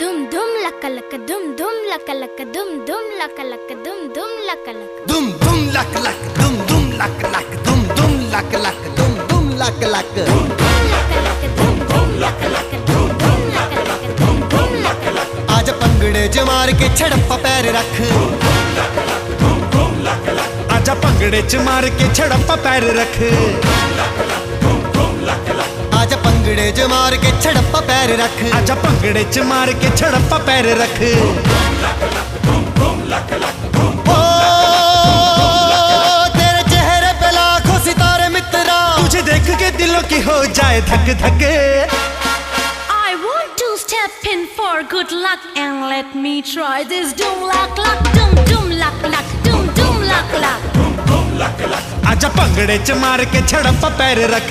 Dum dum laka laka dum dum laka laka dum dum laka laka dum dum laka laka dum dum laka laka dum dum laka laka dum dum laka laka dum dum laka laka dum dum laka laka dum dum laka laka dum dum laka laka dum dum laka laka ਅੱਜ ਪੰਗੜੇ ਚ ਮਾਰ ਕੇ ਛੜੱਪਾ ਪੈਰ ਰੱਖ dum dum laka laka dum dum laka laka ਅੱਜ ਪੰਗੜੇ ਚ ਮਾਰ ਕੇ ਛੜੱਪਾ ਪੈਰ ਰੱਖ dum dum laka के छड़प्पा पैर रख आजा पंगड़े च मार के छड़प्पा पैर रख आजा पंगड़े च मार के छड़प्पा पैर रख ओ तेरे चेहरे पे लाखों सितारे मित्रा तुझे देख के दिलों की हो जाए धक धक I want to step in for good luck and let me try this doom luck luck doom doom luck luck doom doom luck luck. आजा पंगड़े च मार के छड़प्पा पैर रख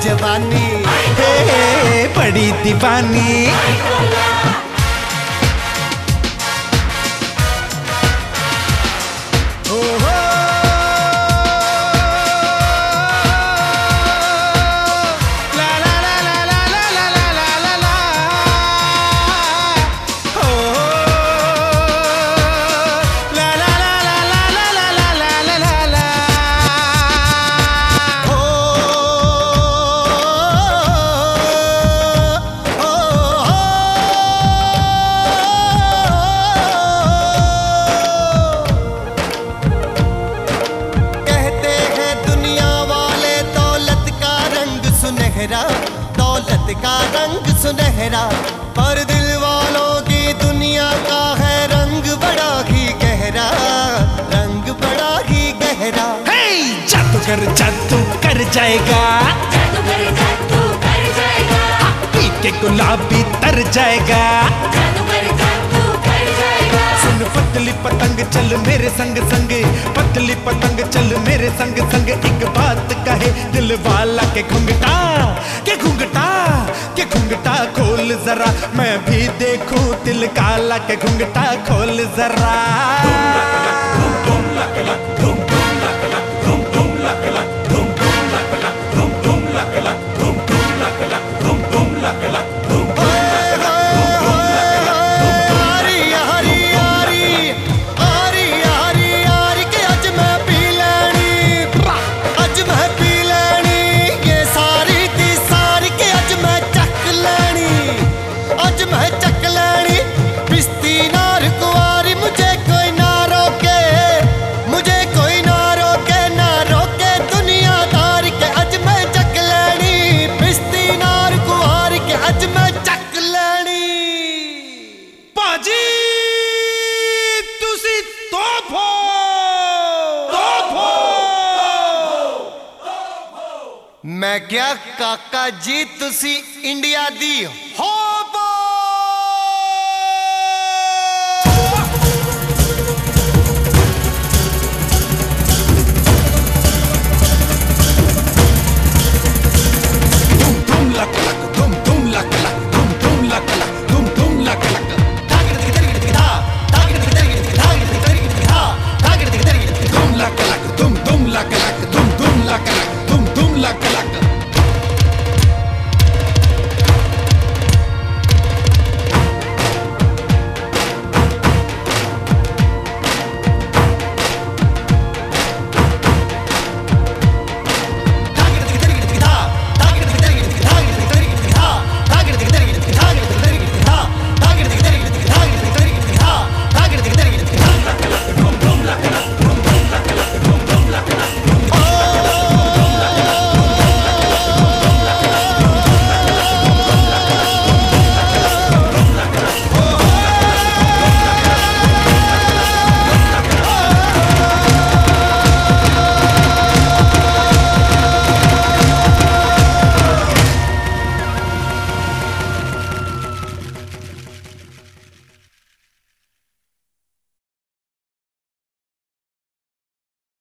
जवानी। हे हे, बड़ी दीवानी। सुनहरा दौलत का रंग सुनहरा। पर दिल वालों की दुनिया का है रंग बड़ा ही गहरा रंग बड़ा ही गहरा। हे जादू कर जादू कर जाएगा। जादू करे जादू कर जाएगा। पी के गुलाबी तर जाएगा। जादू जादू कर जाएगा। सुन पतली पतंग चल मेरे संग संग। पतली पतंग चल मेरे संग संग। एक बात कहे दिल वाला के घुंघटा घुंघटा खोल जरा। मैं भी देखूँ तिल काला के घुंघटा खोल जरा। धूम लक लक धूम धूम लक लक धूम ਮੈਂ ਕਿਹਾ ਕਾਕਾ ਜੀ ਤੁਸੀਂ ਇੰਡੀਆ ਦੀ ਹੋਪ dum lak